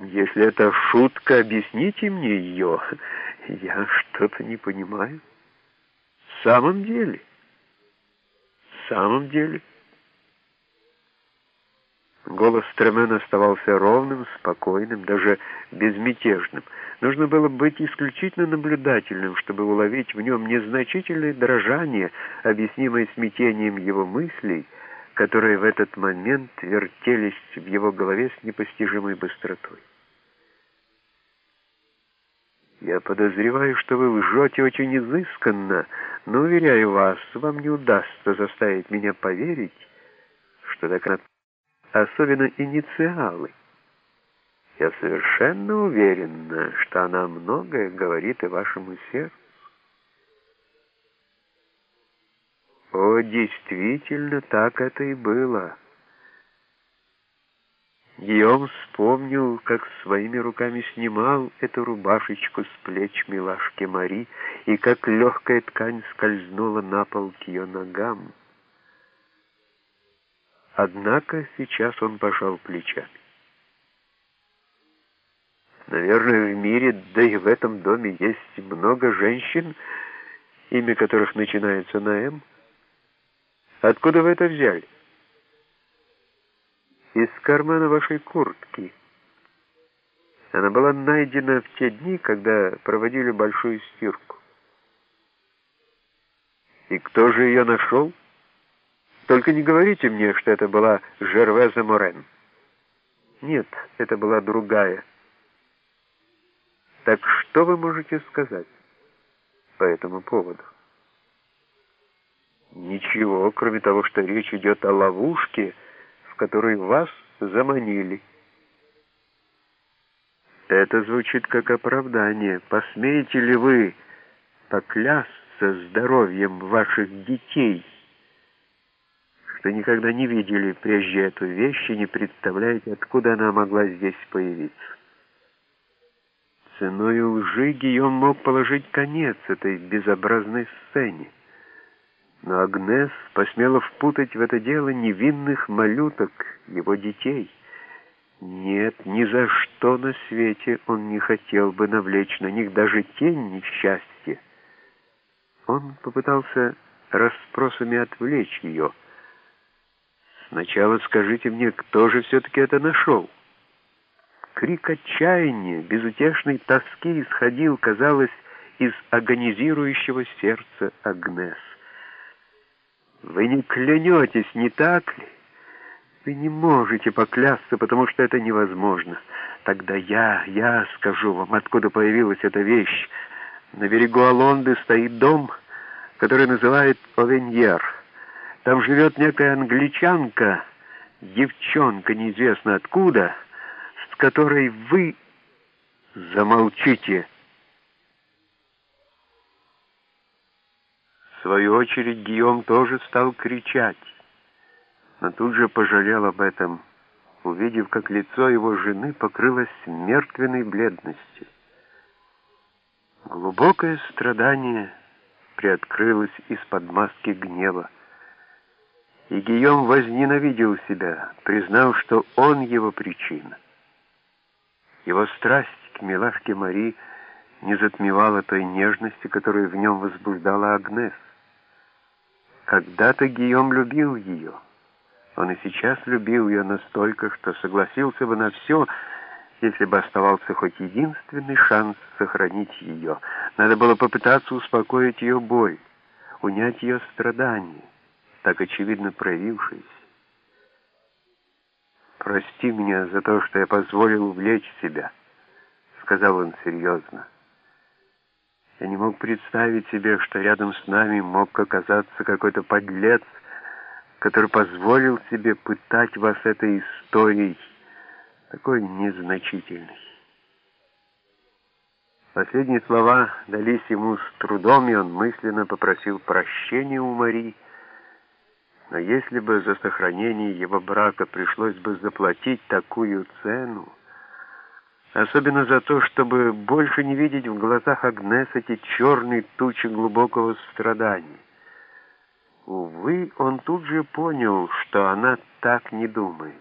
Если это шутка, объясните мне ее. Я что-то не понимаю. В самом деле? В самом деле? Голос Стремена оставался ровным, спокойным, даже безмятежным. Нужно было быть исключительно наблюдательным, чтобы уловить в нем незначительное дрожание, объяснимое смятением его мыслей, которые в этот момент вертелись в его голове с непостижимой быстротой. «Я подозреваю, что вы лжете очень изысканно, но, уверяю вас, вам не удастся заставить меня поверить, что так особенно инициалы. Я совершенно уверена, что она многое говорит и вашему сердцу. О, действительно, так это и было. Гийом вспомнил, как своими руками снимал эту рубашечку с плеч милашки Мари, и как легкая ткань скользнула на пол к ее ногам. Однако сейчас он пожал плечами. Наверное, в мире, да и в этом доме есть много женщин, имя которых начинается на «М». Откуда вы это взяли? Из кармана вашей куртки. Она была найдена в те дни, когда проводили большую стирку. И кто же ее нашел? Только не говорите мне, что это была Жервеза Морен. Нет, это была другая. Так что вы можете сказать по этому поводу? Ничего, кроме того, что речь идет о ловушке, в которой вас заманили. Это звучит как оправдание. Посмеете ли вы поклясться здоровьем ваших детей? что никогда не видели прежде эту вещь и не представляете, откуда она могла здесь появиться. Ценой лжи Гийом мог положить конец этой безобразной сцене. Но Агнес посмела впутать в это дело невинных малюток, его детей. Нет, ни за что на свете он не хотел бы навлечь на них даже тень несчастья. Он попытался расспросами отвлечь ее — Сначала скажите мне, кто же все-таки это нашел? Крик отчаяния, безутешной тоски исходил, казалось, из агонизирующего сердца Агнес. Вы не клянетесь, не так ли? Вы не можете поклясться, потому что это невозможно. Тогда я, я скажу вам, откуда появилась эта вещь. На берегу Алонды стоит дом, который называют Овеньер — там живет некая англичанка, девчонка неизвестно откуда, с которой вы замолчите. Свою очередь Гийом тоже стал кричать, но тут же пожалел об этом, увидев, как лицо его жены покрылось мертвенной бледностью. Глубокое страдание приоткрылось из-под маски гнева. И Гийом возненавидел себя, признав, что он его причина. Его страсть к милашке Мари не затмевала той нежности, которую в нем возбуждала Агнес. Когда-то Гийом любил ее. Он и сейчас любил ее настолько, что согласился бы на все, если бы оставался хоть единственный шанс сохранить ее. Надо было попытаться успокоить ее боль, унять ее страдания так очевидно проявившись. «Прости меня за то, что я позволил увлечь себя», — сказал он серьезно. «Я не мог представить себе, что рядом с нами мог оказаться какой-то подлец, который позволил себе пытать вас этой историей, такой незначительной». Последние слова дались ему с трудом, и он мысленно попросил прощения у Марии, но если бы за сохранение его брака пришлось бы заплатить такую цену, особенно за то, чтобы больше не видеть в глазах Агнес эти черные тучи глубокого страдания. Увы, он тут же понял, что она так не думает.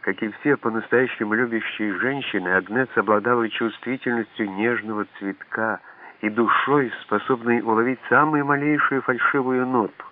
Как и все по-настоящему любящие женщины, Агнес обладала чувствительностью нежного цветка и душой, способной уловить самую малейшую фальшивую ноту.